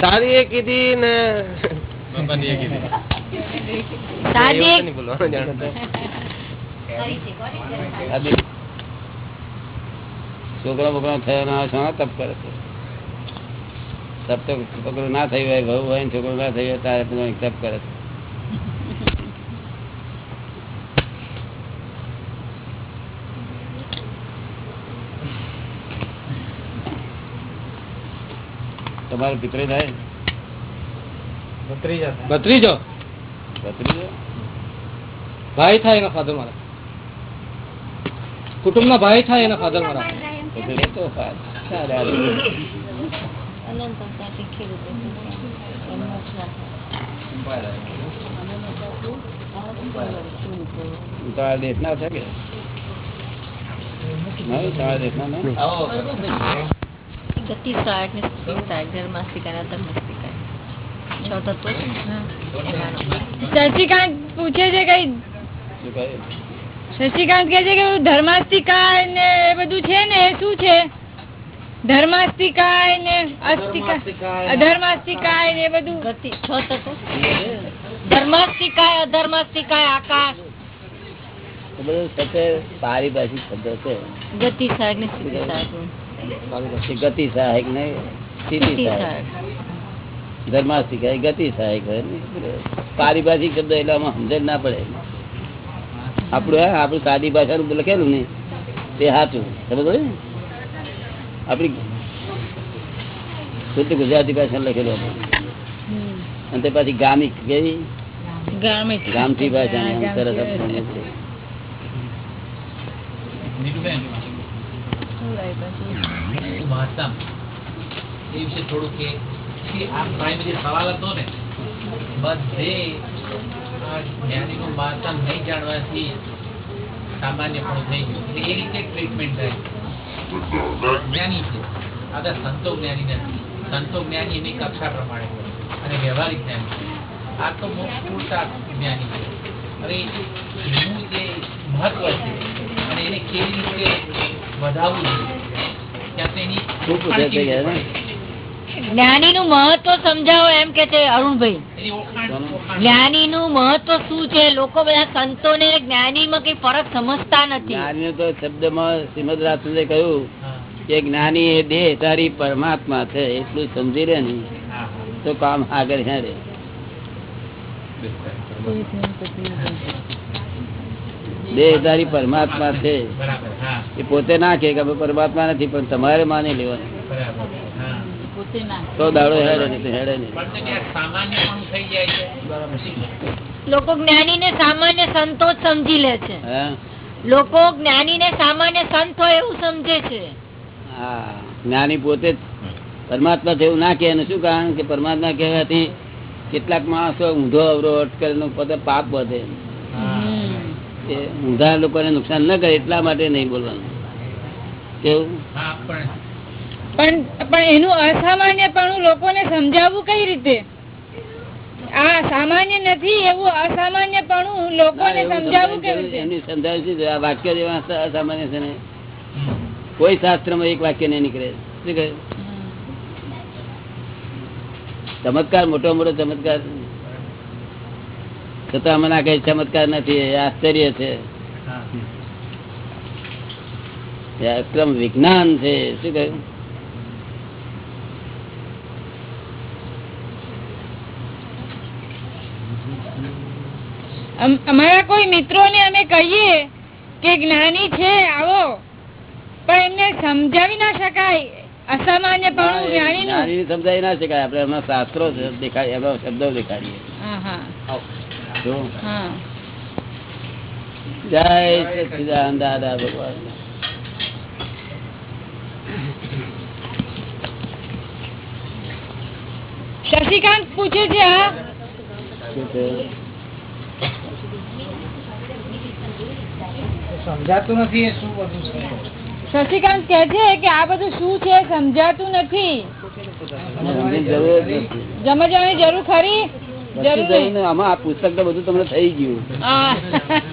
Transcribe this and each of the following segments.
સારી એ કીધી ને છોકરા બોકરા થયા ના શાના તપ કરે છે. તપ તો છોકરો ના થઈ હોય વહુ હોય છોકરો ના થઈ હોય તારે તપ કરે છે. તમારે પિતરી થાય? ભત્રીજો ભત્રીજો? ભાઈ થાય એના ફાધર મારા. કુટુંબ ના ભાઈ થાય એના ફાધર મારા. તમારા દેશના છે કે? નહીં તમારા દેશના નહીં? ગતિ સહાયક ને અને અધર્માસ્તિકા છ તત્વો છે શશિકાંત પૂછે છે કઈ? શશિકાંત કે છે કે પેલું ધર્માસ્તિકા ને એ બધું છે ને એ શું છે? ધર્માસ્તિકાય ને અસ્તિકા અધર્માસ્તિકાય ને બધું. છ તત્વો ધર્માસ્તિકાય અધર્માસ્તિકાય આકાશ. બધું સાથે પારિભાષિક શબ્દ છે. ગતિ સાગ ને સ્થિતિ એ ગતિ સહાયક ને સ્થિતિ સહાયક સહાયક ધર્માસ્તિક ગતિ સહાયક હોય ને. પારિભાષિક શબ્દ એટલે આમાં સમજણ ના પડે. આપણું આપણું સાદી ભાષાનું લખેલું ને તે સાચું. સમજ ને? આપણી શુદ્ધ ગુજરાતી ભાષા લખેલું હતું અને તે પાછી ગામી કેવી? ગામથી ભાષા. ને એ રીતે ટ્રીટમેન્ટ થાય જ્ઞાની છે. આ બધા સંતો જ્ઞાની નથી. સંતો જ્ઞાની એની કક્ષા પ્રમાણે અને વ્યવહારિક જ્ઞાની આ તો પૂરતા જ્ઞાની છે. હવે હું જે મહત્વ છે. અને એને કેવી રીતે ને? જ્ઞાની નું મહત્વ સમજાવો એમ કે છે અરુણભાઈ. જ્ઞાની નું મહત્વ શું છે? લોકો બધા સંતો ને જ્ઞાની માં કઈ ફરક સમજતા નથી. જ્ઞાની તો શબ્દમાં શ્રીમદ રાજચંદ્રે કહ્યું કે જ્ઞાની એ દેહ તારી પરમાત્મા છે એટલું સમજી રે ને તો કામ આગળ હે દેહ તારી પરમાત્મા છે. એ પોતે ના કે અમે પરમાત્મા નથી પણ તમારે માની લેવાનું. તો દાડો હેડે નહીં હેડે નહીં. પણ તો ત્યાં સામાન્યપણું થઈ જાય છે. લોકો જ્ઞાની ને સામાન્ય સંતો સમજી લે છે. લોકો જ્ઞાની ને સામાન્ય સંત હોય એવું સમજે છે. હા જ્ઞાની પોતે પરમાત્મા જેવું ના કે એનું શું કારણ? કે પરમાત્મા કહેવાથી કેટલાક માણસો ઊંધો અવરો અટકલ પોતે પાપ વધે. એ ઊંધા લોકોને નુકસાન ન કરે એટલા માટે નહીં બોલવાનું. કેવું? પણ. પણ એનું અસામાન્ય પણ લોકોને સમજાવવું કઈ રીતે? આ સામાન્ય નથી એવું અસામાન્યપણું લોકોને સમજાવવું કેવી રીતે? એમની સમજાવી છે? આ વાક્ય જેવા અસામાન્ય છે ને. કોઈ શાસ્ત્રમાં એક વાક્ય નહીં નીકળે. શું કહે ચમત્કાર મોટો મોટો ચમત્કાર. છતાં અમે ના કઈ ચમત્કાર નથી આશ્ચર્ય છે. અક્રમ વિજ્ઞાન છે શું કહ્યું? અમારા કોઈ મિત્રો ને અમે કહીએ કે જ્ઞાની છે આવો. પણ એમને સમજાવી ના શકાય. અસામાન્યપણું જ્ઞાની નું જ્ઞાનીને. સમજાવી ના શકાય. આપડે એમના શાસ્ત્રો છે, દેખાડીએ એમના શબ્દો દેખાડીએ. હા હા. હા જય સચિદાન દાદા ભગવાન. શશિકાંત પૂછે છે હા? શું છે? સમજાતું નથી શું બધું શશિકાંત કે છે કે આ બધું શું છે સમજાતું નથી. સમજવાની જરૂર ખરી? આમાં આ પુસ્તક તો બધું તમને થઈ ગયું.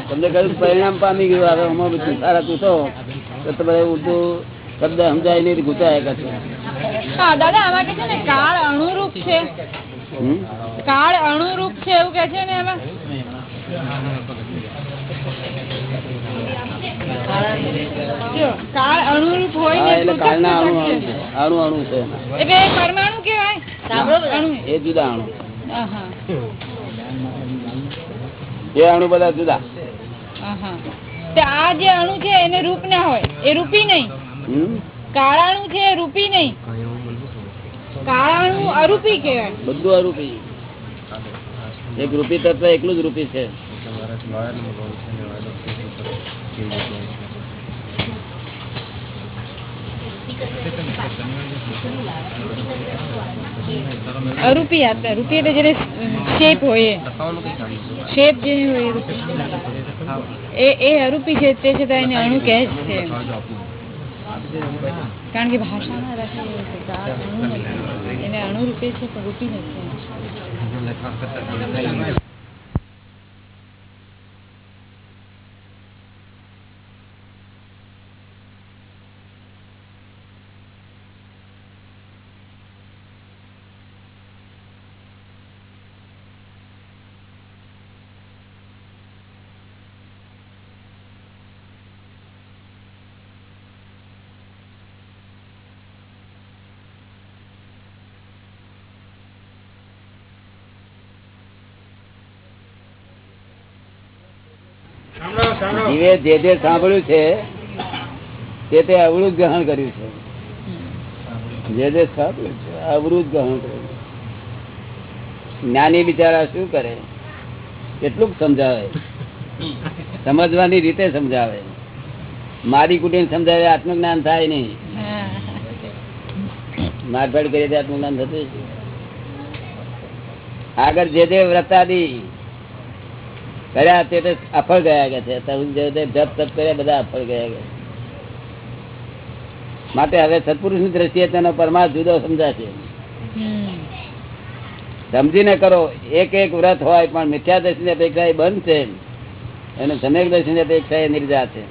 તમને કયું પરિણામ પામી ગયું? હવે આમાં બધું સારા પૂછો તો તમારે ઉર્દુ શબ્દ સમજાય નહીં ગુચાયા કરશે દાદા આમાં કે છે ને હમ? કાળ અણુરૂપ છે એવું કે છે ને એમાં? કાળ અણુરૂપ હોય ને એટલે કાળના અણુ અણુ અણુ છે. એટલે એ પરમાણુ કેવાય જુદા અણુ. એ અણુ બધા જુદા. તે આ જે અણુ છે એને રૂપ ના હોય એ રૂપી નહીં. કાળાણું છે રૂપી નહીં. કાળાણુ અરૂપી કહેવાય. બધું અરૂપી. એક રૂપી તત્વ એકલું જ રૂપી છે. અરૂપી આપતા રૂપી એટલે જેને શેપ હોય શેપ જેની હોય એ એ અરૂપી છે, તે છતાં એને અણુ કહે જ છે. કારણ કે ભાષામાં. એને અણુ રૂપે છે, પણ રૂપી નથી. જીવે જે જે સાંભળ્યું છે, તે તે અવરું ગ્રહણ કર્યું છે. જે જે સાંભળ્યું છે અવરું ગ્રહણ કર્યું જ્ઞાની બિચારા શું કરે? કેટલું સમજાવે. સમજવાની રીતે સમજાવે. મારી કુટીને સમજાવે, આત્મજ્ઞાન થાય નહીં. મારફાડ કરીએ તો આત્મજ્ઞાન થતું આગળ જે જે વ્રતાદી કર્યા તે અફળ ગયા ગયા છે. જપ તપ કર્યા, બધા અફળ ગયા ગયા માટે હવે સત્પુરુષની દ્રષ્ટિએ તેનો પરમાર્થ જુદો સમજાશે સમજીને કરો, એક એક વ્રત હોય પણ મિથ્યા દર્શનની અપેક્ષા એ બંધ છે. અને સમ્યક દર્શનની અપેક્ષા એ નિર્જા છે.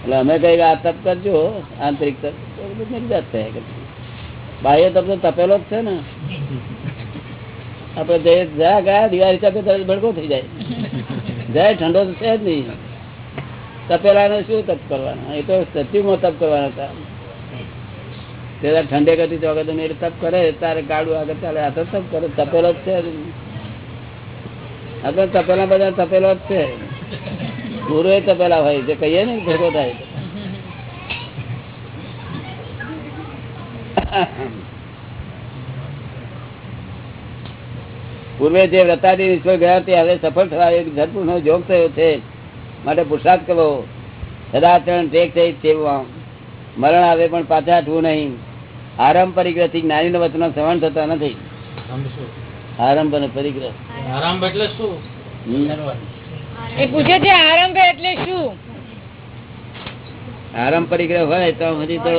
એટલે અમે કઈ આ તપ કરજો આંતરિક તપ. નિર્જા થયા બાહ્ય તપ તો તપેલો જ છે ને. આપડે જઈએ જયા ગયા દિવાળી તપે તરત ભડકો થઈ જાય. જય ઠંડો તો છે જ નહીં. તપેલા શું તપ કરવાના? એ તો સત્યુમાં તપ કરવાના હતા. તે ઠંડે કરતી તો મેં તપ કરે, તારે ગાડું આગળ ચાલે, આ તો તપ કરે. તપેલો જ છે આ તો તપેલા બધા તપેલો જ છે. ગુરુ એ તપેલા હોય, જે કહીએ ને, ભેગો થાય. પૂર્વે જે વ્રતાદી નિષ્ફળ ગયા તે હવે સફળ થવા એક સદપુરુષનો જોગ થયો છે. માટે પુરુષાર્થ કરવો સદાચરણ ટેક થઈ સેવવા મરણ આવે પણ પાછા હટવું નહીં. આરંભ પરિગ્રહથી જ્ઞાની વચનો સહન થતા નથી. આરંભ અને પરિગ્રહ. આરંભ એટલે શું? એ પૂછે છે આરંભ એટલે શું? આરંભ પરિગ્રહ હોય તો હજી તો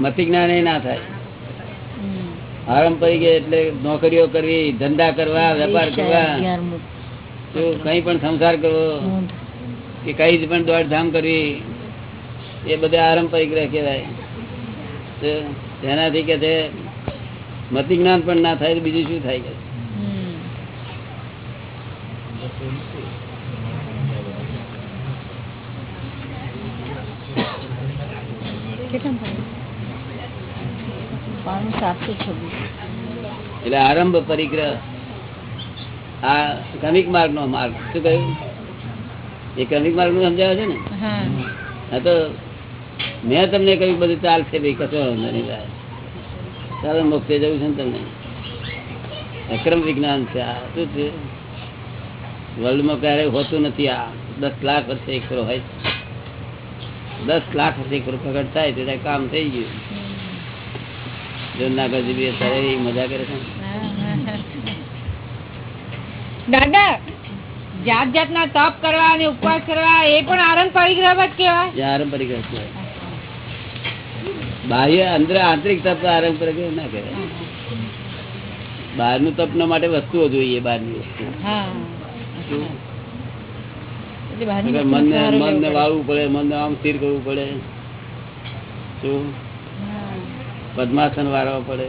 મતિ જ્ઞાન ના થાય. આરંભ ગયા એટલે નોકરીઓ કરવી ધંધા કરવા વેપાર કરવા. તો કઈ પણ સંસાર કરવો. કે કઈ જ પણ દોડધામ કરવી. એ બધા આરંભ પરિગ્રહ કહેવાય. તો તેનાથી કે છે મતિ જ્ઞાન પણ ના થાય તો બીજું શું થાય કે હમ. એટલે આરંભ પરિગ્રહ. આ ક્રમિક માર્ગ નો માર્ગ. શું કહ્યું? એ ક્રમિક માર્ગનું સમજાવે છે ને? હા. તો મેં તમને કહ્યું બધું ચાલશે ભાઈ કશો વાંધો નહીં ચાલો. મોક્ષે જવું છે ને તમને. અક્રમ વિજ્ઞાન છે આ. શું છે? વર્લ્ડમાં ક્યારેય હોતું નથી આ. દસ લાખ વર્ષે એક હોય. દસ લાખ વર્ષે એક પ્રગટ થાય તો કામ થઈ ગયું. જો નાગરજી બી અત્યારે મજા કરે છે. દાદા જાત જાતના તપ કરવા અને ઉપવાસ કરવા એ પણ આરંભ પરિગ્રહ જ કહેવાય. જે આરંભ પરિગ્રહ છે બાહ્ય અંદર આંતરિક તપ આરંભ પરિગ્રહ ના કહેવાય. બહારનું તપ માટે વસ્તુઓ જોઈએ બહારની વસ્તુ મન ને. વાળવું પડે મન આમ સ્થિર કરવું પડે શું. પદ્માસન વાળવા પડે.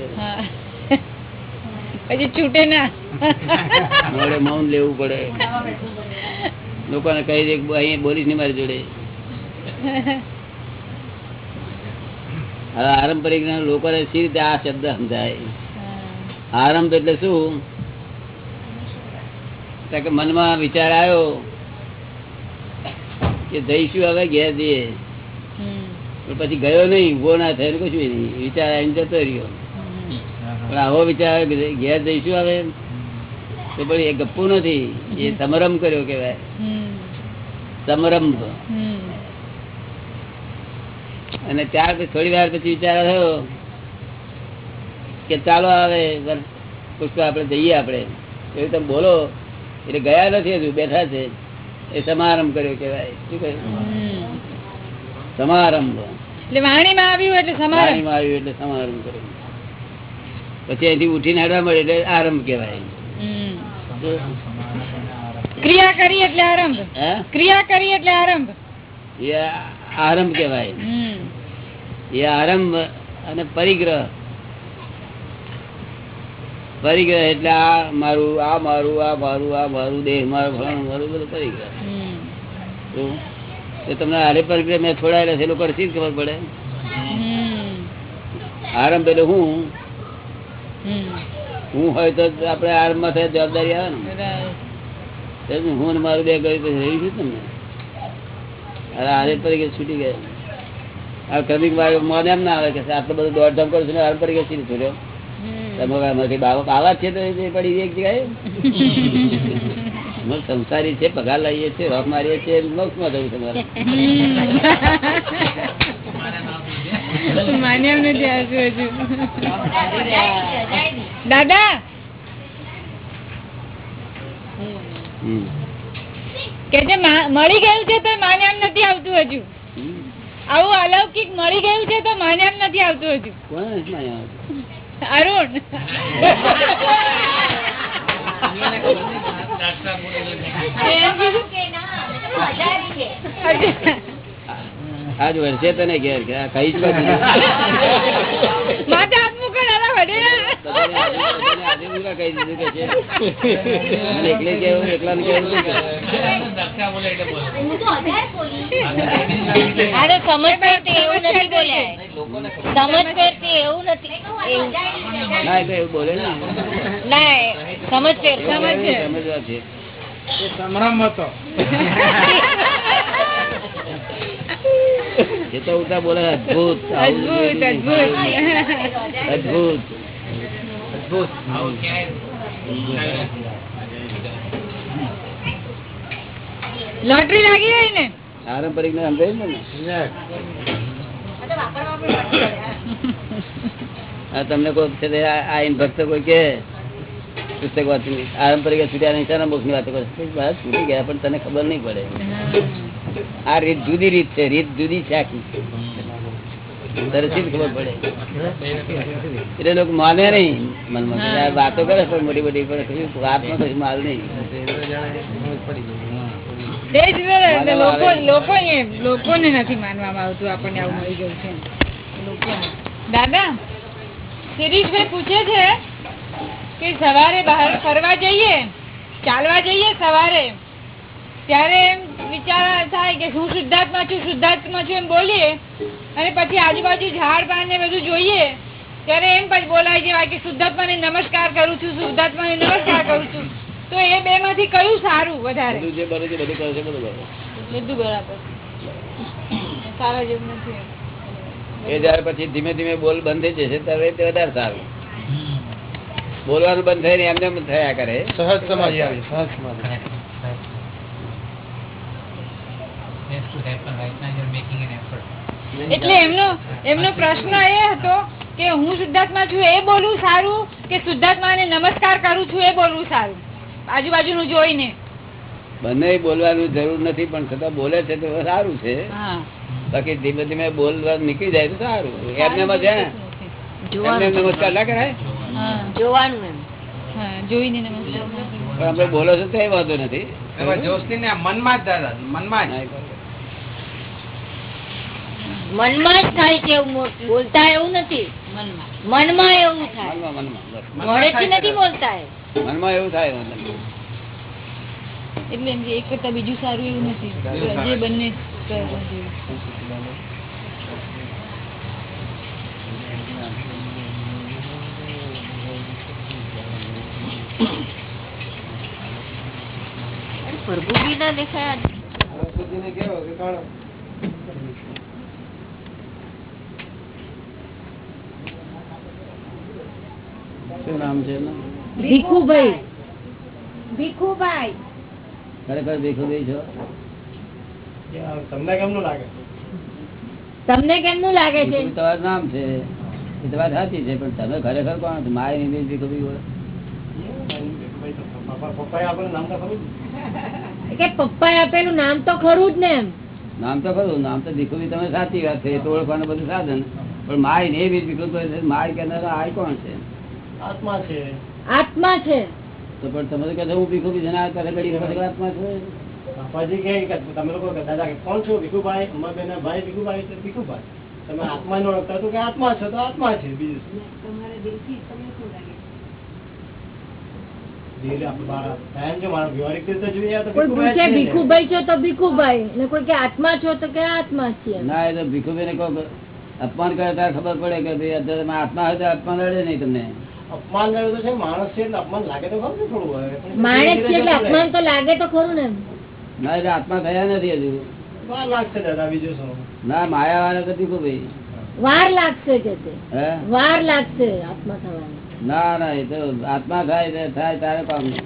પછી છૂટે ના. મોડે મૌન લેવું પડે. લોકોને કહી દે અહીંયા અહીં બોલીશ નહીં મારી જોડે. હવે આરંપરિક લોકોને સી રીતે આ શબ્દ સમજાય? આરંભ એટલે શું? કે મનમાં વિચાર આવ્યો કે જઈશું હવે ઘેર જઈએ. પછી ગયો નહીં ઊભો ના થયો કશું નહીં. વિચાર આવીને જતો રહ્યો. પણ આવો વિચાર આવે ઘેર જઈશું આવે તો પણ એ ગપ્પુ નથી. એ સમરમ કર્યો કેવાય સમરંભ. અને ત્યાર પછી થોડી વાર પછી વિચાર થયો કે ચાલો આવે વર- આપણે જઈએ આપણે. એવું તમે બોલો. એટલે ગયા નથી હજુ બેઠા છે. એ સમારંભ કર્યો કેવાય શું કહ્યું સમારંભ. એટલે વાણીમાં આવ્યું એટલે સમારંભ. આવ્યું એટલે સમારંભ કર્યો પછી અહીંથી ઉઠીને હેડવા મળે એટલે આરંભ કહેવાય. ક્રિયા કરી એટલે આરંભ. ક્રિયા કરી એટલે આરંભ. એ આરંભ કહેવાય. એ આરંભ અને પરિગ્રહ. પરિગ્રહ એટલે આ મારું આ મારું આ મારું આ મારું દેહ મારું ફલાણું મારું બધું પરિગ્રહ. હમ. તો તમને આરે પરિગ્રહ મેં છોડાયેલા છે લોકો શી ખબર પડે? આરંભ એટલે હું? હું હોય તો આપણે આરંભમાં થાય જવાબદારી આવે ને. હું ને મારું બે ગયું પછી રહી છું તમને? અરે હારે પરિગ્રહ છૂટી ગયા. આ માર્ગ મને એમ ના આવે કે આટલો બધો દોડધામ કરું છું ને પરિગ્રહ શી રીતે છોડ્યો. તમે આવા છે તો પડી એક જગ્યાએ. સંસારી છે પગાર લઈએ છીએ રોક મારીએ છીએ મોક્ષમાં જવું તમારે માન્યમ નથી આવતું હજુ દાદા! કે જે મળી ગયું છે તો માન્યમ નથી આવતું હજુ. આવું અલૌકિક મળી ગયું છે તો માન્યમ નથી આવતું હજુ. કોણ નથી માન્યા આવતું? અરુણ. આજ વર્ષે તને ઘેર કે? આ કઈ જ આજે- પૂરા કહી દીધું કે છે. એકલે કે. અરે સમજ પડતી એવું નથી બોલ્યા. સમજ પડતી એવું નથી ના એ તો એવું બોલે ને. ના સમજ ફેર સમજ છે. સમજવા છે. એ સંભ્રમ હતો. એ તો ઉતા બોલે અદભુત અદભુત અદભુત. અદભુત આવું ક્યાંય લોટરી લાગી ગઈ ને પારંપરિક ને સમજાય ને આ તમને કોઈ છે આઈન ભક્ત કોઈ કે પુસ્તક વાંચી પારંપરિક છૂટ્યા નહીં શાના મોક્ષની વાતો કરે છે? બસ છૂટી ગયા પણ તને ખબર નહીં પડે આ રીત જુદી રીત છે રીત જુદી છે આખી તરત ખબર પડે? એટલે લોકો માને નહીં. મનમાં વાતો કરે પણ મોટી મોટી પણ કશું વાતમાં કશું માલ નહીં. ને, લોકોને નથી માનવામાં આવતું આપણને આવું મળી ગયું છે. દાદા શિરીષભાઈ પૂછે છે કે સવારે બહાર ફરવા જઈએ? ચાલવા જઈએ સવારે? ત્યારે એમ વિચાર થાય કે હું શુદ્ધાત્મા છું શુદ્ધાત્મા છું એમ બોલીએ અને પછી આજુબાજુ ઝાડ પાન ને બધું જોઈએ ત્યારે એમ પછી બોલાય જવાય કે શુદ્ધાત્માને નમસ્કાર કરું છું શુદ્ધાત્માને નમસ્કાર કરું છું. તો એ બે માંથી કયું સારું વધારે? બધું બરાબર. સારા જેવું નથી. એ જયારે પછી ધીમે ધીમે બોલ બંધ થઈ જશે ત્યારે તે વધારે સારું. બોલવાનું બંધ થઈને એમને થયા કરે. સહજ સમાજ આવે સહજ સમાધિ એટલે એમનો એમનો પ્રશ્ન એ હતો કે હું શુદ્ધાત્મા છું એ બોલવું સારું કે શુદ્ધાત્માને નમસ્કાર કરું છું એ બોલવું સારું? આજુબાજુનું જોઈને. બંને બોલવાનું જરૂર નથી પણ છતાં બોલે છે તો સારું છે. બાકી ધીમે ધીમે બોલવા નીકળી જાય તો સારું. એમને એમ ને? નમસ્કાર ના કરાય? જોવાનું. એમ. હા જોઈને નમસ્કાર. પણ આપણે બોલો છો તો એ વાંધો નથી. મનમાં જ દાદા મનમાં જ. મનમાં જ થાય છે એવું બોલતા એવું નથી. મનમાં મનમાં એવું થાય. મનમાં મનમાં નથી બોલતા મનમાં એવું થાય એટલે એમ એક કરતા બીજું સારું એવું નથી. જે બંને પ્રભુજી ના દેખાયા પ્રભુજી ને કેવો કે શું નામ છે ભીખુભાઈ. ભીખુભાઈ. ખરેખર ભીખુભાઈ છો? તમને કેમનું લાગે? તમને કેમનું લાગે છે? તમારું નામ છે. એ તો વાત સાચી છે પણ તમે ખરેખર કોણ છો? માય નિમિત્ત ભીખુભાઈ હોય. પપ્પા આપેલું નામ તો ખરું જ ને. એમ. નામ તો ખરું નામ તો ભીખુભાઈ તમે સાચી વાત છે. એ તો ઓળખવાનું બધું સાધન. પણ માય ને એવી ભીખુભાઈ છે માય કહેનારો આ કોણ છે? આત્મા છે. આત્મા છે. તો પણ તમે તો કહેશો હું ભીખુ છે ને કરે ઘડી વખત આત્મા છે? બાપાજી કે તમે લોકો દાદા કે કોણ છો ભીખુભાઈ? અમારા બેના ભાઈ ભીખુભાઈ એટલે ભીખુભાઈ. તમે આત્મા નો ઓળખતા તો કે આત્મા છે તો આત્મા છે બીજું શું? દિલ આપણે બહાર કાયમ જો મારો વ્યવહારિક રીતે જોઈએ ભીખુભાઈ છે ને. ભીખુભાઈ છો તો ભીખુભાઈ કે આત્મા છો તો કે આત્મા જ છીએ ના એ તો ભીખુભાઈ ને કહો કે અપમાન કરે ત્યારે ખબર પડે કે અત્યારે તમે આત્મા હોય તો આત્મા લડે નહીં તમને. અપમાન લાગે છે માણસ છે એટલે અપમાન લાગે તો ખરું થોડું માણસ છે એટલે અપમાન તો લાગે તો ખરું ને ના એટલે આત્મા થયા નથી હજુ. વાર લાગશે દાદા બીજું શું? ના માયા વાળા તો ભીખુભાઈ વાર લાગશે કે છે વાર લાગશે આત્મા થવાની. ના ના એ તો આત્મા થાય થાય તારે કામ નહીં.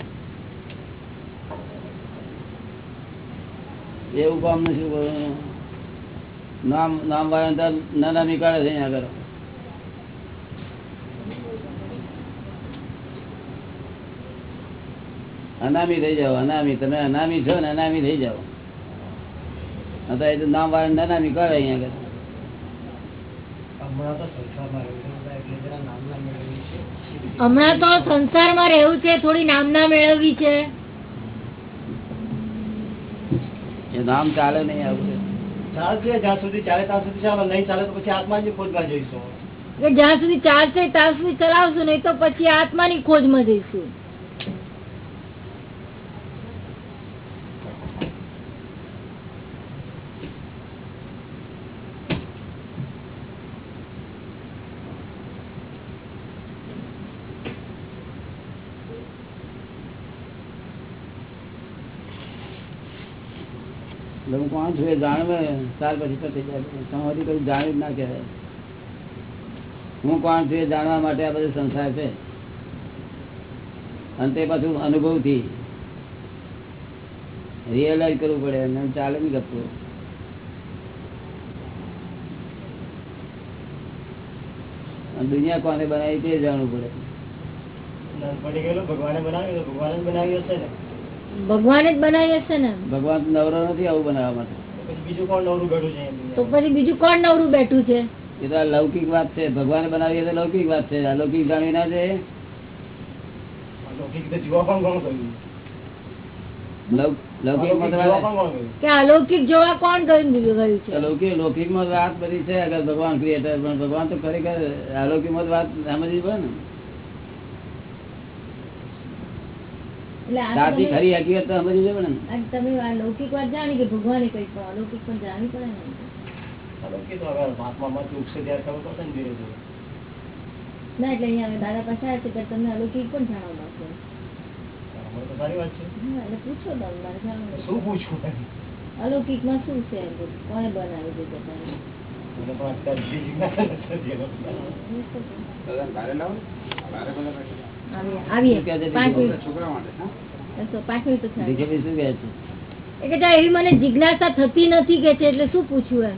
એવું કામ નથી શું નામ નામ વાળા નાના નીકાળે છે અહીંયા આગળ. અનામી થઈ જાઓ અનામી. તમે અનામી છો ને અનામી થઈ જાઓ. અત્યારે એ તો નામ વાળા નાના નીકાળે અહીંયા આગળ. હમણાં તો સંસારમાં રહેવું છે થોડી નામના મેળવવી છે. એ નામ ચાલે નહીં આવું ચાલશે જ્યાં સુધી ચાલે ત્યાં સુધી ચાલો નહીં ચાલે તો પછી આત્માની ખોજમાં જઈશું. કે જ્યાં સુધી ચાલશે ત્યાં સુધી ચલાવશું નહીં તો પછી આત્માની ખોજમાં જઈશું. એટલે હું કોણ છું એ જાણવે ત્યાર પછી પતી જાય. તમારી કઈ જ ના કહેવાય. હું કોણ છું એ જાણવા માટે આ બધો સંસાર છે. અને તે પાછું અનુભવથી રિયલાઇઝ કરવું પડે અને ચાલે નહીં ગપતું દુનિયા કોને બનાવી તે જાણવું પડે. ભગવાને બનાવ્યું ભગવાન જ બનાવ્યો હશે ને? ભગવાને જ બનાવી હશે ને? ભગવાન નવરો નથી આવું બનાવવા માટે. તો પછી બીજું કોણ નવરું બેઠું છે તો પછી બીજું કોણ નવરું બેઠું છે? એ તો આ લૌકિક વાત છે. ભગવાન બનાવી એ તો લૌકિક વાત છે. અલૌકિક જાણવી ના છે અલૌકિક જીવા કોણ ગયું? છે? અલૌકિક લૌકિકમાં વાત બધી છે. અગર ભગવાન ક્રિએટર પણ ભગવાન તો ખરેખર અલૌકિકમાં વાત સમજવી પડે ને એટલે આ સાચી ખરી હકીકત તો સમજવી ને તમે લૌકિક વાત જાણી કે ભગવાને કઈ પણ અલૌકિક પણ જાણવી પડે ને? અલૌકિક તો ઉગશે ત્યારે ખબર પડશે ને ધીરે ધીરે. ના એટલે અહીંયા આગળ દાદા પાસે આવ્યા છે તમને અલૌકિક પણ જાણવા મળશે. હવે તો સારી વાત છે. હા, એટલે પૂછો તમે મારે જાણવું શું છે કોને બનાવી કોણે એવી મને જિજ્ઞાસા થતી નથી કે છે એટલે શું પૂછ્યું એમ?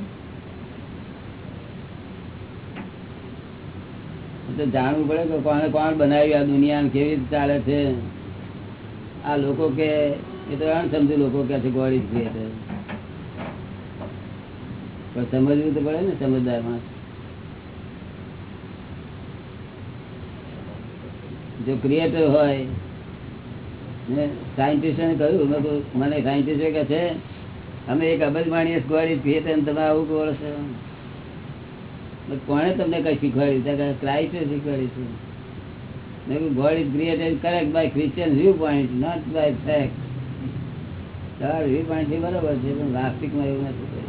તો જાણવું પડે કે કોને કોણ બનાવ્યું આ દુનિયા કેવી રીતે ચાલે છે? આ લોકો કે એ તો સમજુ લોકો કે છે ગોળી છે. પણ સમજવું તો પડે ને સમજદાર માણસ. જો ક્રિએટર હોય ને સાયન્ટિસ્ટે કહ્યું મને સાયન્ટિસ્ટે કહે છે અમે એક અબજ માણીએ ગોળી ક્રિએટર તમે આવું બોલો છો કોણે તમને કઈ શીખવાડ્યું ક્રાઇસ્ટે શીખવાડ્યું છે મેં કીધું, God is created correct by Christian viewpoint, not by fact. તમારા viewpoint થી બરોબર છે પણ વાસ્તવિકમાં એવું નથી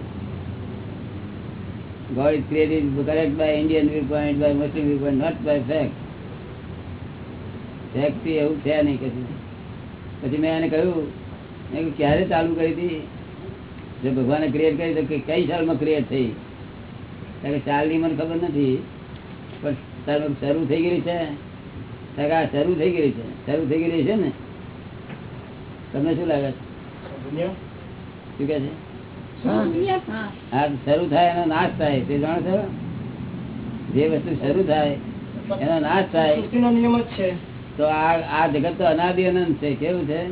God is created correct by Indian viewpoint, by Muslim viewpoint, not by fact. fact થી એવું છે નહીં કશું પછી મેં એને કહ્યું મેં ક્યારે ચાલુ કરી હતી? જો ભગવાને ક્રિએટ કરી તો કઈ સાલમાં ક્રિએટ થઈ? કારણ કે સાલની મને ખબર નથી પણ તારે શરૂ થઈ ગયેલી છે. કારણ કે આ શરૂ થઈ ગયેલી છે. શરૂ થઈ ગયેલી છે ને? તમને શું લાગે? છે શું કે છે? હા શરૂ થાય એનો નાશ થાય તે જાણો છો? જે વસ્તુ શરૂ થાય એનો નાશ થાય. નિયમ જ છે. તો આ જગત તો અનાદિ અનંત છે, કેવું છે?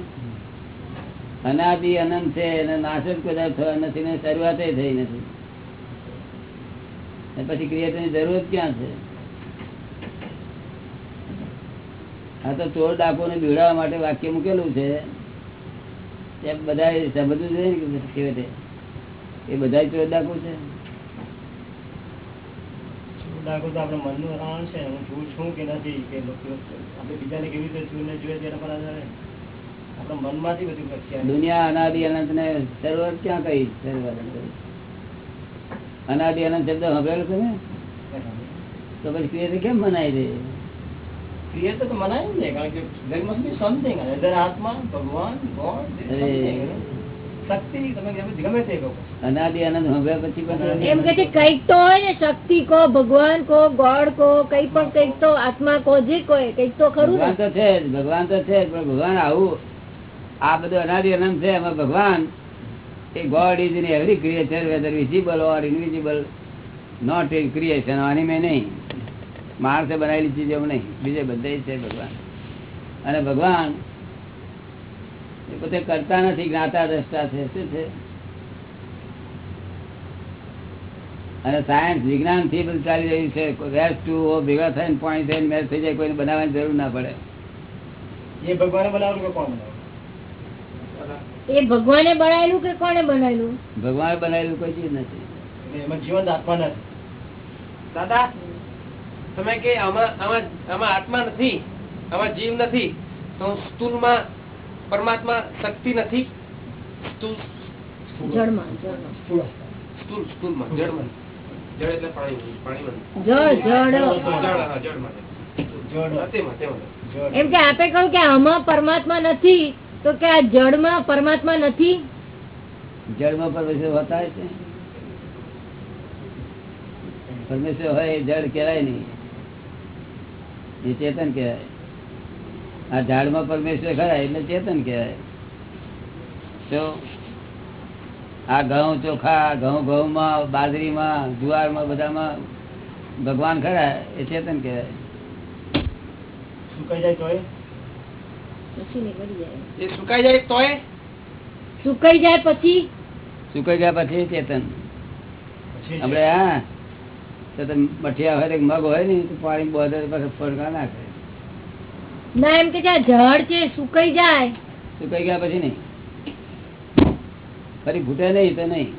અનાદિ અનંત છે અને નાશ જ કદાચ થયો નથી ને શરૂઆત થઈ નથી. પછી ક્રિએટરની જરૂરત ક્યાં છે? આ તો ચોર ડાકો ને બીવડાવવા માટે વાક્ય મૂકેલું છે. તે બધા સમજવું જોઈએ ને કેવી એ બધા ચોર ડાકો છે? દાખલો તો આપણે મનનું રાણ છે હું છું છું કે નથી કે આપણે બીજાને કેવી રીતે છું ને જોઈએ તેના પર આધારે. આપણા મનમાંથી બધું પ્રખ્યાત દુનિયા અનાદિ અનંત ને સર્વર ક્યાં કહી સર્વર અનાદિ અનંત શબ્દ સાંભળેલો તમે તો પછી ક્રિએટર કેમ મનાય છે ક્રિયા તો મનાય ને કારણ કે there must be something either આત્મા ભગવાન ગોડ અનાદિ આનંદ સાંભળ્યા પછી પણ એમ કે છે કંઈક તો હોય ને શક્તિ કો ભગવાન કો ગોડ કો કઈ પણ કંઈક તો આત્મા કો જે કોઈ કંઈક તો ખરું ભગવાન તો છે ભગવાન તો છે પણ ભગવાન આવું આ બધું અનાદિ અનંત છે એમાં ભગવાન એ God is in every creature whether visible or invisible not in creation આની મેં નહીં. માણસે બનાવેલી ચીજ એવું નહીં બીજે બધે છે ભગવાન. અને ભગવાન એ પોતે કરતા નથી જ્ઞાતા દ્રષ્ટા છે શું છે? અને સાયન્સ વિજ્ઞાનથી બધું ચાલી રહ્યું છે. વેર ટુ ભેગા થઈને પાણી થઈને મેચ થઈ જાય કોઈને બનાવવાની જરૂર ના પડે. એ ભગવાને બનાવેલું કે કોણ એ ભગવાને બનાવેલું કે કોને બનાવેલું? ભગવાને બનાવેલું કોઈ ચીજ નથી. એમાં જીવન આત્મા નથી. દાદા તમે કે આમાં આમાં આમાં આત્મા નથી આમાં જીવ નથી તો સ્થૂલમાં પરમાત્મા શક્તિ નથી. એમ કે આપે કહ્યું કે આમાં પરમાત્મા નથી તો કે આ જળમાં પરમાત્મા નથી? જળમાં પરમેશ્વર હોતા છે? પરમેશ્વર હોય જળ કહેવાય નહીં. એ ચેતન કહેવાય. આ ઝાડમાં પરમેશ્વર ખરા એટલે ચેતન કહેવાય. તો આ ઘઉં ચોખા ઘઉં ઘઉંમાં બાજરીમાં જુવારમાં બધામાં ભગવાન ખરા એ ચેતન કહેવાય. સુકાઈ જાય તોય? પછી નીકળી જાય. એ સુકાઈ જાય તોય? સુકાઈ જાય પછી? સુકાઈ ગયા પછી ચેતન. આપડે હા મઠિયા હોય મગ હોય ને પાણી બોધે તો પાછું ફડકા નાખે. ના, એમ કે જ્યાં જળ છે, સુકાઈ જાય. સુકાઈ ગયા પછી નહીં. ફરી ફૂટે નહીં, તો નહીં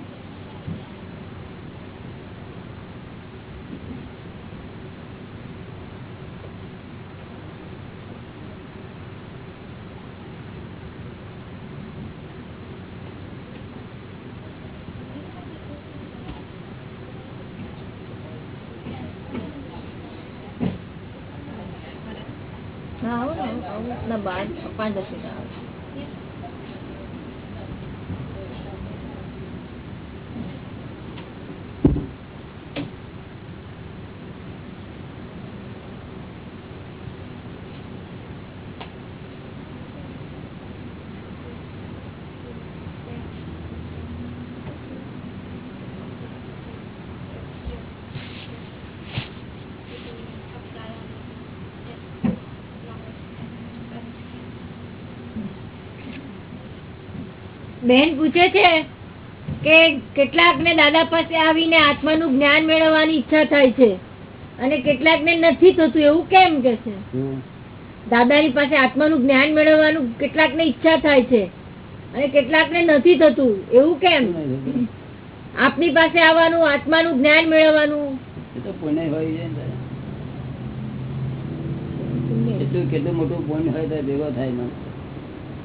હા આવો ને આવો. ના બાર પાંચ દસ મિનિટ આવો બેન પૂછે છે કે કેટલાક ને દાદા પાસે આવીને આત્માનું જ્ઞાન મેળવવાની ઈચ્છા થાય છે અને કેટલાક ને નથી થતું એવું કેમ કે છે? દાદાની પાસે આત્માનું જ્ઞાન મેળવવાનું કેટલાક ને ઈચ્છા થાય છે અને કેટલાક ને નથી થતું એવું કેમ? આપની પાસે આવવાનું આત્માનું જ્ઞાન મેળવવાનું? પુણ્ય હોય છે કેટલું મોટું પુણ્ય હોય તો ભેગો થાય ને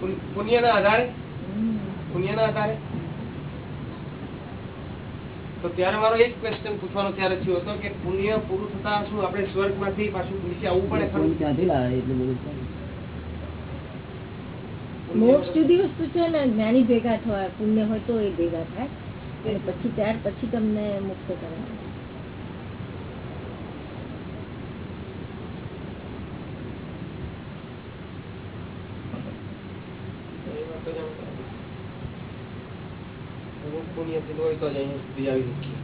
પુન- પુણ્યના ના આધારે તો ત્યારે મારો એક ક્વેશ્ચન પૂછવાનો ત્યારે થયો હતો કે પુણ્ય પૂરું થતા શું આપણે સ્વર્ગમાંથી પાછું નીચે આવવું પડે ખરું? પુણ્ય ક્યાંથી લાવે એટલે બધું મોક્ષ જુદી વસ્તુ છે ને જ્ઞાની ભેગા થવા પુણ્ય હોય તો એ ભેગા થાય. પછી ત્યાર પછી તમને મુક્ત કરે એ વાત તો જાણું છું. હું પુણ્ય થયેલું તો જ સુધી આવી શકીએ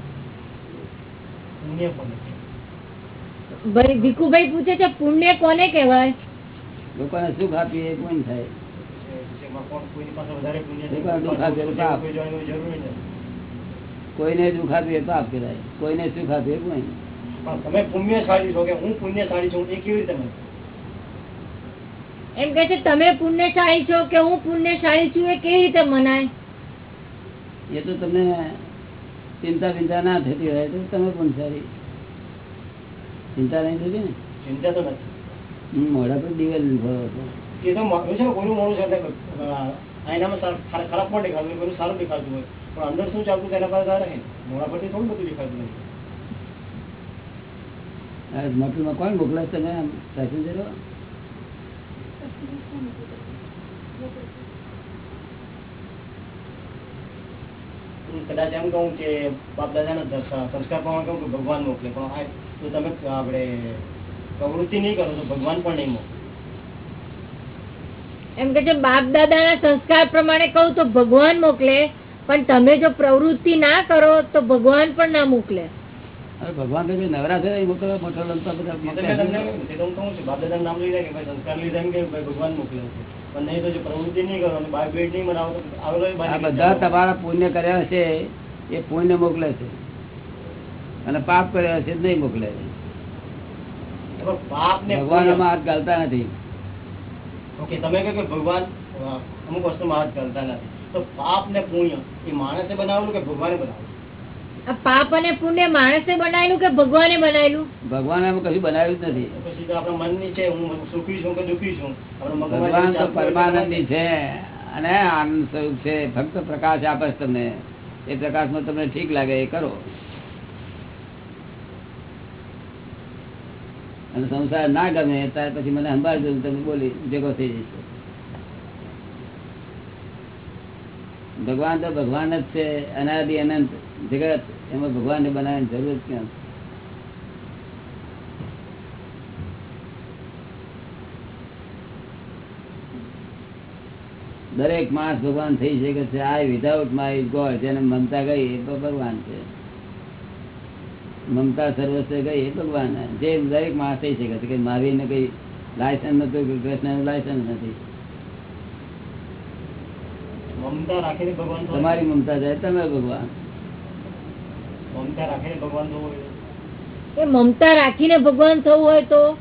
પુણ્ય કોને ભાઈ ભીખુભાઈ પૂછે છે પુણ્ય કોને કહેવાય? લોકોને સુખ આપીએ એ પુણ્ય થાય? કોઈને કોણ કોઈની પાસે વધારે પુણ્ય છે, એકવાર દુઃખ આપીએ પાપ. કહેવાય. કોઈને સુખ આપીએ પુણ્ય પણ તમે પુણ્યશાળી છો કે હું પુણ્યશાળી છું એ કેવી રીતે એમ કે છે તમે પુણ્યશાળી છો કે હું પુણ્યશાળી છું એ કેવી રીતે મનાય? એ તો તમને ચિંતા ચિંતા ના થતી હોય તો તમે પણ સારી. ચિંતા નહીં થતી ને? ચિંતા તો નથી. હું મોઢા પર દિવેલ એ તો મારું છે ને કોઈનું મોડું છે આઈનામાં ખરા- ખરાબ પણ દેખાતું હોય કોઈનું સારું દેખાતું હોય. પણ અંદર શું ચાલતું તેના પર રહે મોડા પરથી થોડું બધું દેખાતું હોય. મોટરમાં કોણ મોકલે તમે? પેસેન્જરો કદાચ એમ કહું કે બાપ દાદાના સંસ્કાર પ્રમાણે કહું કે ભગવાન મોકલે પણ આ તો તમે આપણે પ્રવૃત્તિ નહીં કરો તો ભગવાન પણ નહીં મોકલે. એમ કે છે બાપ દાદાના સંસ્કાર પ્રમાણે કહું તો ભગવાન મોકલે પણ તમે જો પ્રવૃત્તિ ના કરો તો ભગવાન પણ ના મોકલે. અરે ભગવાન તો જે નવરા છે એ મોકલે મોટા બધા એ તમને મોકલે. કહ્યું, તે તો હું કહું છું બાપ દાદાનું નામ લઈ લે કે ભાઈ સંસ્કાર લીધા એમ કે ભાઈ ભગવાન મોકલે. બધા તમારા પુણ્ય કર્યા છે એ પુણ્ય મોકલે છે. અને પાપ કર્યા છે નહીં મોકલે છે. પાપ ને ભગવાનમાં હાથ ગાલતા નથી. ઓકે તમે કહો કે ભગવાન અમુક વસ્તુમાં હાથ ગાલતા નથી. તો પાપ ને પુણ્ય એ માણસે બનાવેલું કે ભગવાને બનાવેલું? પાપ અને પુણ્ય માણસે બનાવેલું કે ભગવાને બનાવેલું? ભગવાન એમ કશું બનાવ્યું નથી. તો પછી તો આપણા મનની છે હું સુખી છું કે દુખી છું? આપણા મગજમાં જે ભગવાન તો ચાલતું હોય તે પરમાનંદી છે અને આનંદ સ્વરૂપ છે. ફક્ત પ્રકાશ આપે તમને. એ પ્રકાશમાં તમને ઠીક લાગે એ કરો. અને સંસાર ના ગમે ત્યારે પછી મને સંભાળજો તમે બોલી ભેગો થઈ જશે ભગવાન તો ભગવાન જ છે અનાદિ અનંત. જગત એમાં ભગવાનને બનાવવાની જરૂર ક્યાં દરેક માણસ ભગવાન થઈ શકે છે. આ વિધાઉટ માય ગોડ જેને મમતા ગઈ એ તો ભગવાન છે. મમતા સર્વસ્વ ગઈ એ ભગવાન જે દરેક માણસ થઈ શકે છે. કે મહાવીર ને કઈ લાયસન્સ નતું કે કૃષ્ણ લાયસન્સ નથી. મમતા ભગવાન તમારી મમતા જાય તમે ભગવાન મમતા રાખીને ભગવાન તો હોય એ મમતા રાખીને ભગવાન થવું હોય તો?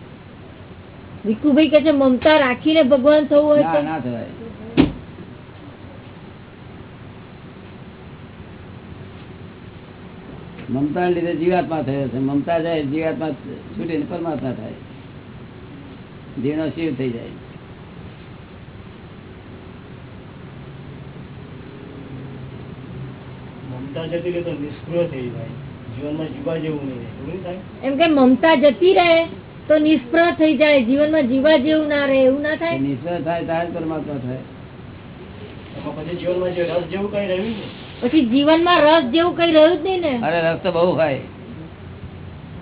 વિકુભાઈ કે છે મમતા રાખીને ભગવાન થવું હોય તો? ના થવાય. મમતા લીધે જીવાત્મા થયો છે. મમતા જાય જીવાત્મા છૂટીને પરમાત્મા થાય. જીવનો શિવ થઈ જાય. મમતા જતી રહે તો નિષ્ક્રિય થઈ જાય. જીવનમાં જીવા જેવું નહીં રહે. એવું નહીં થાય? એમ કે મમતા જતી રહે તો નિષ્પ્રહ થઈ જાય. જીવનમાં જીવા જેવું ના રહે. એવું ના થાય? નિષ્ફળ થાય ત્યારે પરમાત્મા થાય. પછી જીવનમાં જે રસ જેવું કઈ રહ્યું પછી જીવનમાં રસ જેવું કઈ રહ્યું જ નહીં ને? અરે રસ તો બહુ હોય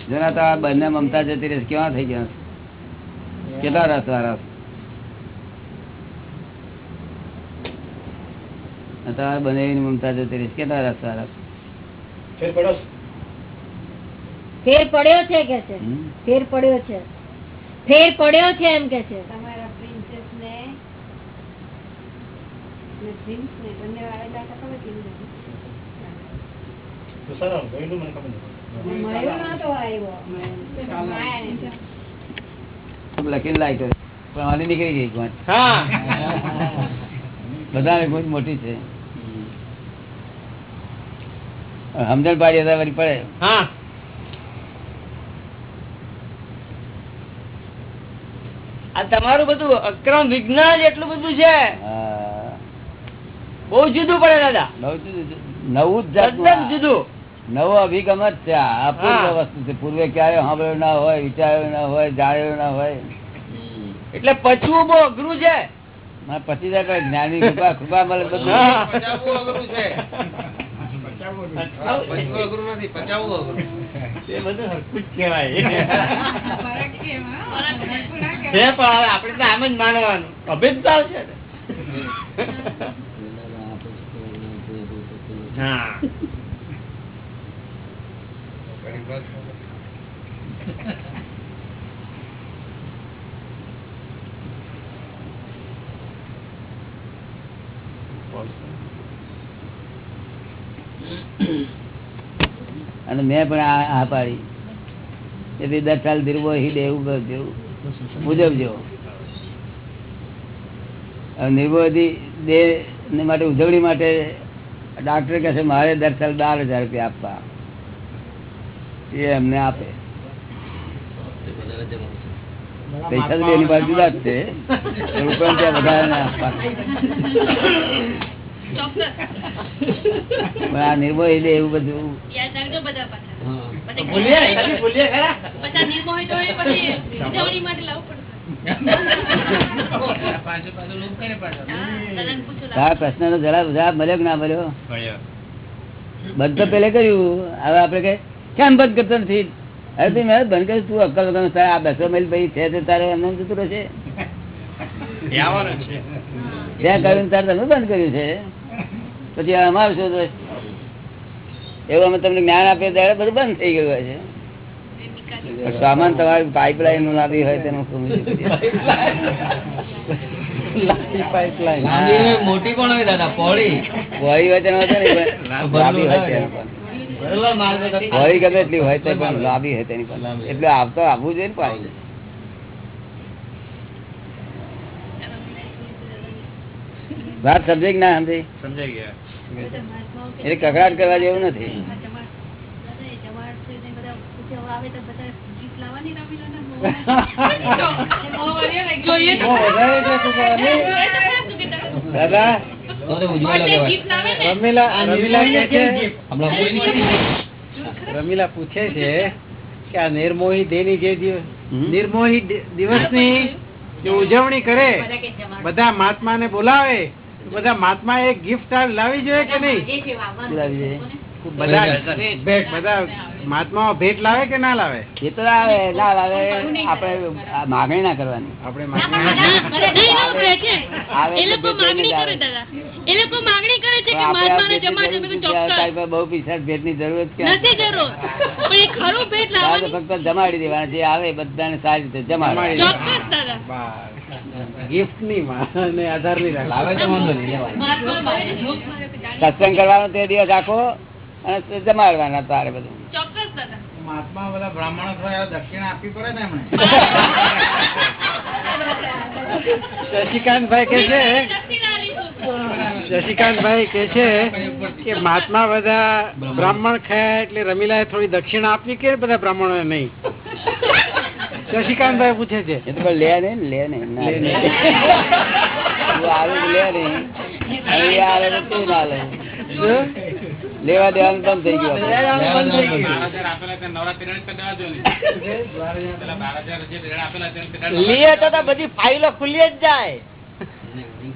જેના તો આ બંને મમતા જતી રહે કેવા થઈ ગયા કેટલા રસ વાળા તમારે બંને મમતા જતી રહીશ કેટલા રસ વાળા ફેર પડ્યો છે? કે છે? ફેર પડ્યો છે. ફેર પડ્યો છે એમ કે છે? તમારા પ્રિન્સેસ ને ને પ્રિન્સ ને બંને વાળા ખબર કેવી હતી ગયેલું મને ખબર નથી. મળ્યો નતો આવ્યો. માયા ને લખીને લાગ્યો પણ નીકળી ગઈ બધા હા. મોટી છે. સમજણ પાડી પડે. હા. આ તમારું બધું અક્રમ વિજ્ઞાન એટલું બધું છે. બહુ જુદું પડે દાદા. નવું જુદું. નવો અભિગમ જ છે અપૂર્વ વસ્તુ છે. પૂર્વે ક્યારે સાંભળ્યો ના હોય વિચાર્યો ના હોય જાણ્યો ના હોય. એટલે પચવું બહુ અઘરું છે. પછી જ્ઞાની કૃપા કૃપા મળે બધું હવે તો આમ જ માનવાનું. અભેદભાવ છે ને. હા. અને મેં પણ આ પાડી. એટલે દસ સાલ ધીરવો હિડ એવું કરજો ઉજવજો હવે દેહ માટે ઉજવણી માટે ડાક્ટર કહે છે, મારે દર સાલ બાર હજાર રૂપિયા આપવા. એ એમને આપે. પૈસા તો એની બાજુ જ છે. રૂપિયા વધારે આપવા. પણ આ એવું બધું. પ્રશ્ન નો જવાબ જવાબ મળ્યો કે ના મળ્યો? બંધ તો પેલે કર્યું. હવે આપડે કે કેમ બંધ કરતો નથી? અરે તું મેં બંધ કર્યું તું અક્કલ વગર તારે આ બસો માઇલ ભાઈ છે તારે એમને એમ જતું રહેશે ત્યાં કર્યું તારે તમે બંધ કર્યું છે? પછી અમારે શું? એવું અમે તમને જ્ઞાન આપીએ ત્યારે બધું બંધ થઈ ગયું છે. સામાન તમારી પાઇપલાઇનનું લાવી હોય તેનું પાઇપલાઇન મોટી પણ હોય દાદા પોળી વળી હોય તેનો વાંધો નહીં, પણ લાંબી હોય તેનો પણ. ભરેલો માલ તો કરી. વળી ગમે એટલી હોય તો પણ લાંબી હોય તેની પણ. એટલે આવતો આવવું જોઈએ ને પાણી વાત સમજે કે ના સમજે સમજાઈ ગયા. એટલે કકડાટ કરવા જેવું નથી. દાદા? રમીલા પૂછે છે કે આ નિર્મોહી દેની જે નિર્મોહી દિવસની જે ઉજવણી કરે બધા મહાત્મા ને બોલાવે. બધા મહાત્મા એ ગિફ્ટ લાવી જોઈએ કે નહીં? લાવી જોઈએ. બધા બધા મહાત્માઓ ભેટ લાવે કે ના લાવે? એ તો આવે ના આપણે માગણી ના કરવાની. આપણે બહુ પૈસા ભેટની જરૂરત ફક્ત જમાડી દેવાના જે આવે બધાને સારી રીતે જમાડવા ગિફ્ટની આધારની સત્સંગ કરવાનો તે દિવસ આખો અને જમાડવાના તારે બધું. મહાત્મા બધા બ્રાહ્મણો થયા દક્ષિણા આપવી પડે ને એમણે. શશિકાંતભાઈ કે છે શશિકાંતભાઈ કે છે કે મહાત્મા બધા બ્રાહ્મણ ખાયા એટલે રમીલાએ થોડી દક્ષિણા આપવી કે બધા બ્રાહ્મણો નહીં? શશિકાંતભાઈ પૂછે છે. એ તો પણ લે ને, લે ને લે લે. આવે લે નહીં. આવે તો તું ના લે. લેવા દેવાનું બંધ થઈ ગયું ત્યાં તે બધી ફાઇલો ખુલી જ જાય.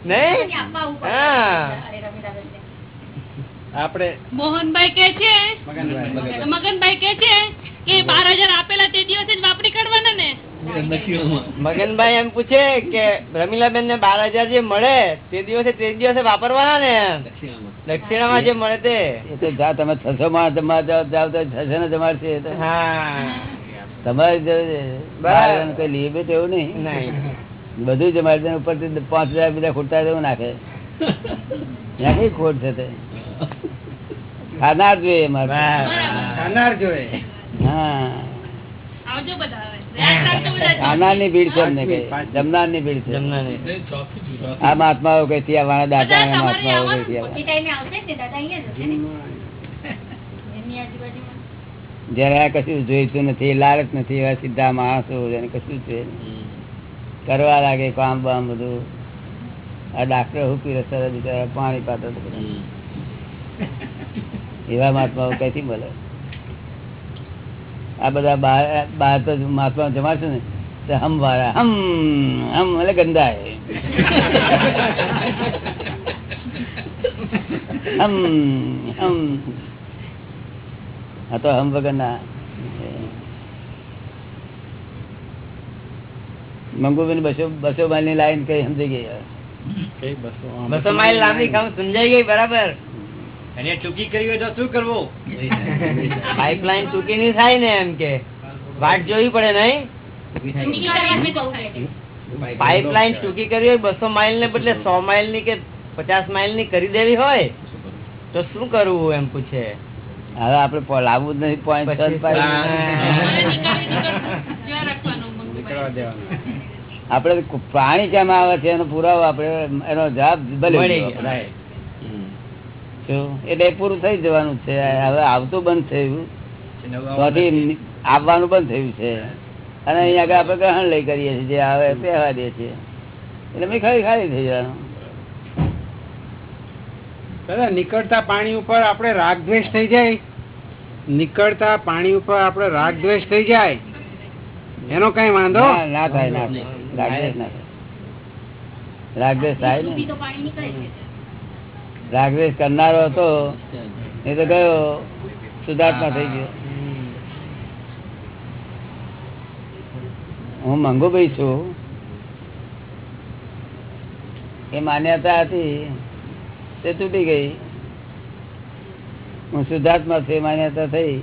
નહીં? હા. આપણે મોહનભાઈ કે છે મગનભાઈ. મગનભાઈ કે છે કે બાર હજાર આપેલા તે દિવસે જ વાપરી કાઢવાના ને. મગનભાઈ એમ પૂછે કે રમીલાબેન ને બાર હજાર જે મળે તે દિવસે તે દિવસે વાપરવાના ને દક્ષિણામાં. જે મળે તે. તમે છસો તો છસો ને જમાડશે તમારે કોઈ લીએ એવું નહીં. બધું જમાડી દે ઉપરથી પાંચ હજાર બીજા ખોટા દેવું નાખે. ત્યાં કઈ ખોટ છે તે ખાનાર જોઈએ ખાનાર જોઈએ. હા. આવજો બધા હવે. યાદ રાખજો બધા ખાનારની ભીડ છે એમને કઈ. જમનાર ભીડ છે. આ મહાત્માઓ કઈ થી દાદા મહાત્માઓ કઈ થી જયારે કશું જોઈતું નથી લાલચ નથી એવા સીધા માણસો જેને કશું છે કરવા લાગે કામ બામ બધું. આ ડાક્ટર હુકી રસ્તા બિચારા પાણી પાત્ર એવા મહાત્માઓ કઈથી મળે? આ બધા બહાર તો મહાત્મા જમાશે ને તો હમ વાળા હમ હમ એટલે ગંદા હે હમ હમ. આ તો હમ વગર ના મંગુબેન બસો બસો માઇલની લાઈન કઈ સમજાઈ ગઈ? બસો? માઇલ લાંબી સમજાઈ ગઈ બરાબર. એને ટૂંકી કરી હોય તો શું કરવું? પાઇપલાઇન ટૂંકી નહીં થાય ને એમ કે. વાટ જોવી પડે નહીં? પાઇપલાઇન ટૂંકી કરવી હોય બસો માઇલ ને બદલે સો માઇલની કે પચાસ માઇલની કરી દેવી હોય તો શું કરવું એમ પૂછે? હવે આપડે લાવવું જ નથી પોઈન્ટ આપડે પ્રાણી કેમ આવે છે એનો પુરાવો આપડે એનો જવાબ ભલે મળી ગયો. ગયો, right. શું? એટલે પૂરું થઈ જવાનું છે. હવે આવતું બંધ થયું. આવવાનું બંધ થયું છે. અને અહીંયા આગળ આપણે ગ્રહણ લઈ કરીએ છીએ જે આવે પહેવા દે છે. એટલે મેં ખાલી ખાલી થઈ જવાનું. દાદા નીકળતા પાણી ઉપર આપણે રાગ દ્વેષ થઈ જાય? નીકળતા પાણી ઉપર આપણે રાગ દ્વેષ થઈ જાય? એનો કઈ વાંધો? ના ના થાય ના થાય. રાગદ્વેષ થાય. ને. રાગદ્વેષ કરનારો હતો એ તો ગયો સુધાર્થમાં થઈ ગયો. હું મંગુભાઈ છું. એ માન્યતા હતી તે તૂટી ગઈ. હું શુદ્ધાત્મા છું એ માન્યતા થઈ.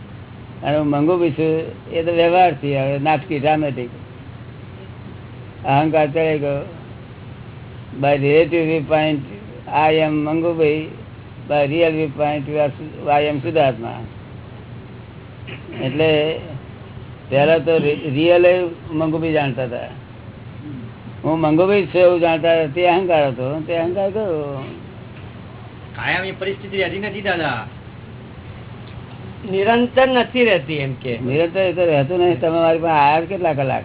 અને હું મંગુભાઈ છું એ તો વ્યવહારથી હવે નાટકી ડ્રામેટિક અહંકાર ચડી ગયો. By relative point I am Mangubhai by real view point I am શુદ્ધાત્મા એટલે પહેલા તો રિયલ મંગુભાઈ જાણતા હતા. હું મંગુભાઈ છું એવું જાણતા હતા. તે અહંકાર હતો. તે અહંકાર કાયમ પરિસ્થિતિ નથી દાદા. નિરંતર નથી રહેતી એમ કે. નિરંતર એ તો રહેતું નહીં. તમે મારી પાસે આયા કેટલા કલાક?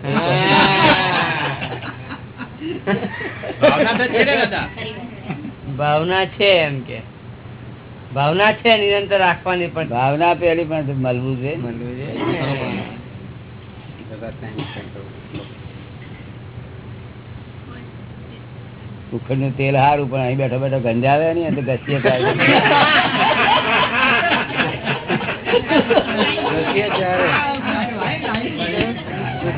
ભાવના છે એમ કે. ભાવના છે નિરંતર રાખવાની પણ. ભાવના પેલી પણ મળવું છે. મળવું છે. ઉખડનું તેલ સારું પણ અહીં બેઠો બેઠો ગંજાવે ને તો ઘસીએ થાય ઘસીએ ત્યારે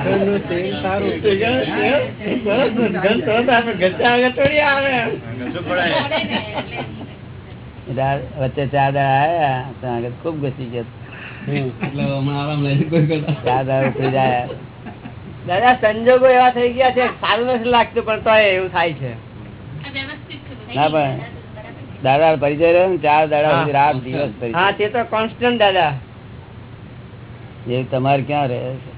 ઉખડનું તેલ સારું વચ્ચે ચાર દાડા આગળ ખૂબ ઘસી ગયો ચાર દાડા દાદા સંજોગો એવા થઈ ગયા છે સારું નથી લાગતું પણ તો એવું થાય છે. ના પણ દાદા પરિચય રહ્યો ને ચાર દાડા રાત દિવસ હા તે તો કોન્સ્ટન્ટ દાદા. એ તમારે ક્યાં રહે હા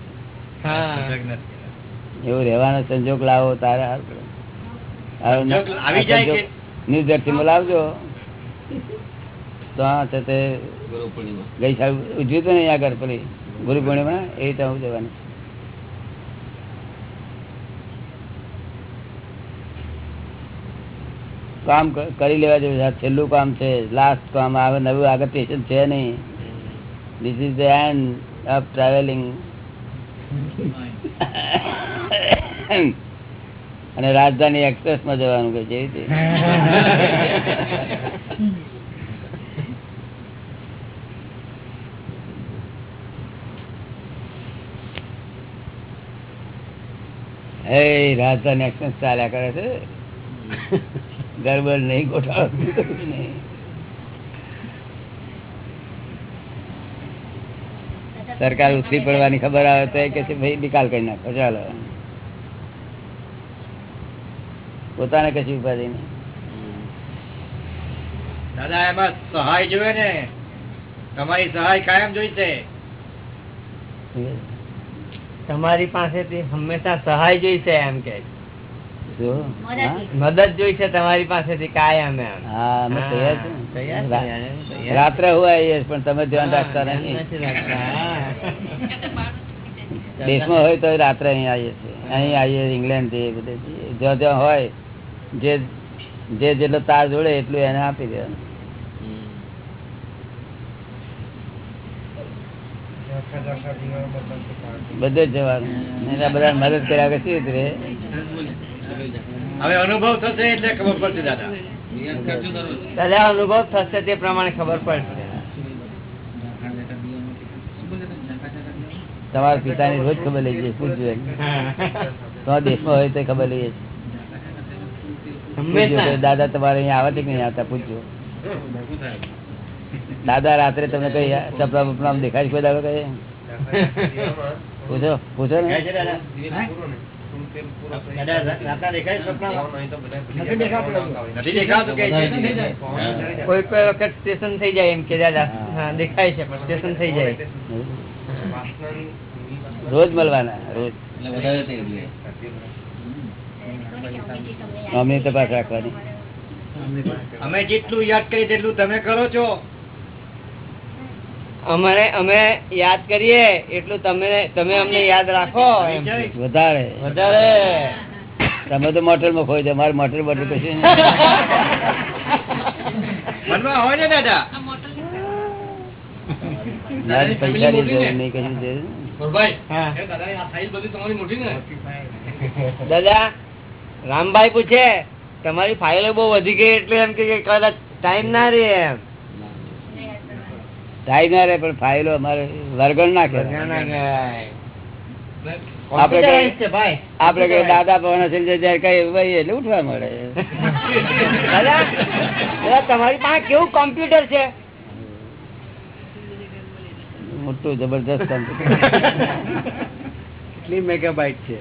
એવું રહેવાનો સંજોગ લાવો તારે હારું પડે. હવે ન- સંજોગ આવી જાય કે- સંજોગ ન્યૂ જર્સીમાં લાવજો. તો તે ગઈ સાલ ઉજવ્યું હતું ને આગળ પેલી ગુરુ પૂર્ણિમા? એ રીતે હું જવાનું. કામ કરી લેવા જેવું છેલ્લું કામ છે. લાસ્ટ કામ. આવે નવું આગળ સ્ટેશન છે નહીં. This is the end of travelling અને રાજધાની એક્સપ્રેસમાં જવાનું કે છે. હે, રાજધાની એક્સપ્રેસ ચાલ્યા કરે છે ગરબડ નહીં ગોઠાળો નહીં સરકાર ઉતરી પડવાની ખબર આવે તો એ કે છે ભાઈ નિકાલ કરી નાખો ચાલો. પોતાને કશી ઉપાધિ નહીં. દાદા એમાં સહાય જોવે ને તમારી સહાય કાયમ જોઈશે. તમારી પાસેથી હંમેશા સહાય જોઈશે એમ કે? મદદ જોઈશે. તમારી પાસેથી કાયમ એમ. હા રાત્રે હું આવીએ પણ તમે ધ્યાન રાખતા નથી દેશમાં હોય તો રાત્રે અહીં આવીએ છીએ. અહીં આવીએ ઇંગ્લેન્ડથી બધે જ્યાં જ્યાં હોય જે જે જેટલો તાર જોડે એટલું એને આપી દેવાનું. બધે જવાનું. એના બધા મદદ કર્યા કે રીતે હવે અનુભવ થશે એટલે ખબર પડશે દાદા. દાદા અનુભવ થશે તે પ્રમાણે ખબર પડશે. તમારા પિતાની રોજ ખબર લઈ જઈએ પૂછજો. તમારા દેશમાં હોય તો ખબર લઈએ. દાદા તમારે અહીંયા આવે કે નહીં આવતા? પૂછજો. દાદા રાત્રે તમને કઈ સપના બપના દેખાય છે કોઈ દાદા કઈ? પૂછો પૂછો ને. કોઈ કોઈ વખત સ્ટેશન થઈ જાય એમ કે દાદા હા. દેખાય છે પણ સ્ટેશન થઈ જાય. રોજ મળવાના રોજ. અમને તપાસ રાખવાની. અમે જેટલું યાદ કરીએ તેટલું તમે કરો છો. અમારે અમે યાદ કરીએ એટલું તમે તમે અમને યાદ રાખો વધારે. વધારે. તમે તો મોટરમાં ખોઈ દો મારે મોટર બોટર કશું હોય ને દાદા? મારે પૈસાની જરૂર નહીં કશું જરૂર દાદા રામભાઈ પૂછે તમારી ફાઇલો બહુ વધી ગઈ એટલે એમ કે કે કદાચ ટાઈમ ના રે એમ. ટાઈમ ના રે પણ ફાઇલો અમારે વર્ગણ ના ના, કહેવાય. ના, ના. આપણે Computerized કઈ- છે ભાઈ આપડે દાદા જયારે કઈ ભાઈ એટલે ઉઠવા મળે તમારી પાસે કેવું કોમ્પ્યુટર છે મોટું જબરદસ્ત. કેટલી મેગાબાઇટ છે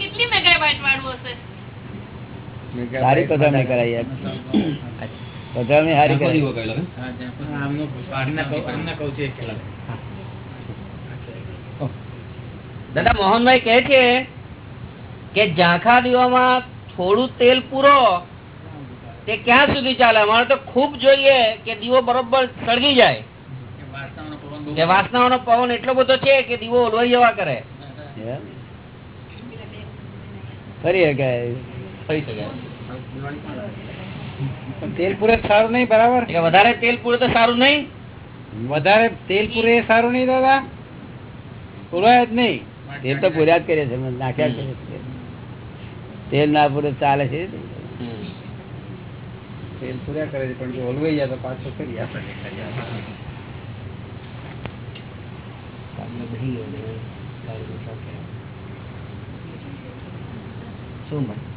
કેટલી મેગાબાઇટ વાળું હશે સારી પધરામણી કરાઈ પધરામણી સારી દાદા મોહનભાઈ કહે છે કે ઝાંખા દીવામાં થોડું તેલ પૂરો તે ક્યાં સુધી ચાલે? અમારે તો ખૂબ જોઈએ કે દીવો બરોબર સળગી જાય. કે વાસનાઓનો પવન એટલો બધો છે કે દીવો ઓલવાઈ જવા કરે. એમ? ફરી. પણ તેલ પૂરે સારું નહીં બરાબર? વધારે તેલ પૂરે તો સારું નહીં? વધારે તેલ પૂરે સારું નહીં દાદા? પૂરાય જ નહીં. તેલ તો પૂર્યા જ કરીએ છે નાખ્યા જ છે. તેલ ના પૂરે ચાલે છે. તેલ પૂર્યા કરે છે પણ જો ઓલવાઈ જાય તો પાછો કરી આપણે શું આ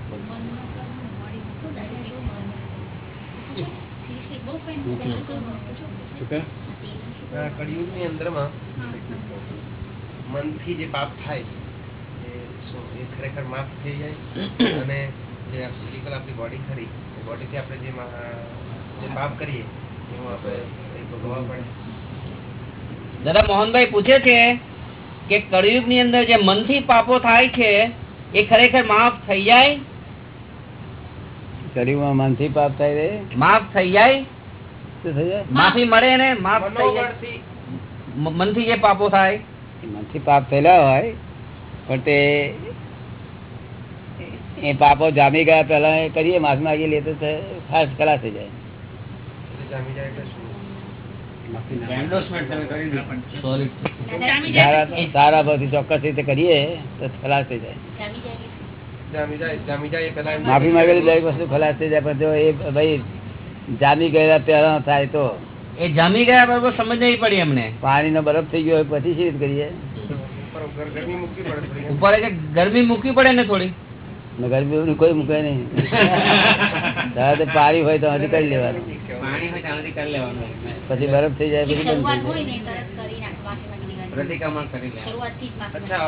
કળિયુગની અંદરમાં મનથી જે પાપ થાય એ ખરેખર માફ થઈ જાય અને જે ફિઝિકલ આપણી બોડી ખરી એ બોડીથી આપણે જે જે પાપ કરીએ એનું આપણે એ ભોગવવા પડે. દાદા મોહનભાઈ પૂછે છે કે કળિયુગની અંદર જે મનથી પાપો થાય છે એ ખરેખર માફ થઈ જાય? શરીરમાં મનથી પાપ થાય રે માફ થઈ જાય. શું થઈ જાય? માફી મળે ને માફ થઈ જાય. મનથી જે પાપો થાય. એ મનથી પાપ થયેલા હોય પણ તે એ પાપો જામી ગયા પેલા એ કરીએ માફ માગી લે તો ફાસ્ટ કલા ખલાસ થઈ જાય. જામી જાય એટલે શું? સારા સારા ચોક્કસ રીતે કરીએ તો ખલાસ થઈ જાય. માફી માંગેલી દરેક વસ્તુ ખલાસ થઈ જાય પણ જો એ ભાઈ જામી ગયેલા પહેલા થાય તો. એ જામી ગયા બરોબર સમજ નહીં પડી એમને. પાણીનો બરફ થઈ ગયો પછી શી કરીએ? ઉપર ગરમી મૂકવી પડે થોડી. ઉપર કે ગરમી મૂકવી પડે ને થોડી. ગરમી કોઈ મૂકે નહીં. પાણી હોય તો હજી કરી લેવાનું. પછી બરફ થઈ જાય પછી બંધ થઈ જાય. પ્રતિક્રમણ કરી લે. અચ્છા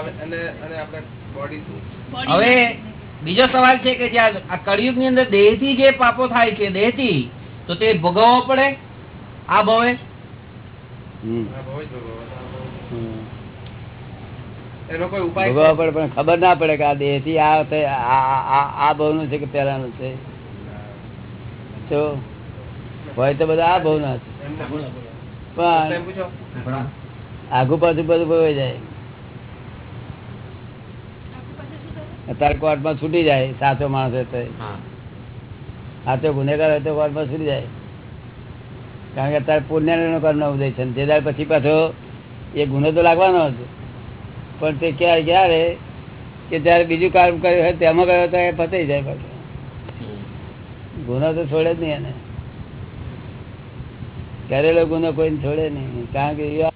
હવે બીજો સવાલ છે કે જ્યાં આ કળિયુગની અંદર દેહથી જે પાપો થાય છે દેહથી તો તે ભોગવવો પડે? આ ભવે? ભોગવવા. હમ. એનો કોઈ ઉપાય ભોગવવા પડે પણ ખબર ના પડે કે આ દેહથી આ આ- આ છે કે પેલાનું છે? તો હોય તો બધા આ ભાવના છે. પણ આગુ પાછું બધું ભવાઈ જાય. અત્યારે કોર્ટમાં છૂટી જાય સાચો માણસ હોય તો. સાચો ગુનેગાર હોય તો કોર્ટમાં છૂટી જાય. કારણ કે અત્યારે પુણ્યનો કરનો ઉદય છે જે પછી પાછો એ ગુનો તો લાગવાનો જ. પણ તે ક્યારે ક્યારે? કે જયારે બીજું કામ કર્યું હોય તેમાં ગયો તો એ પતાઈ જાય પાછો. ગુનો તો છોડે જ નહીં એને. કરેલો ગુનો કોઈ છોડે નહીં. કારણ કે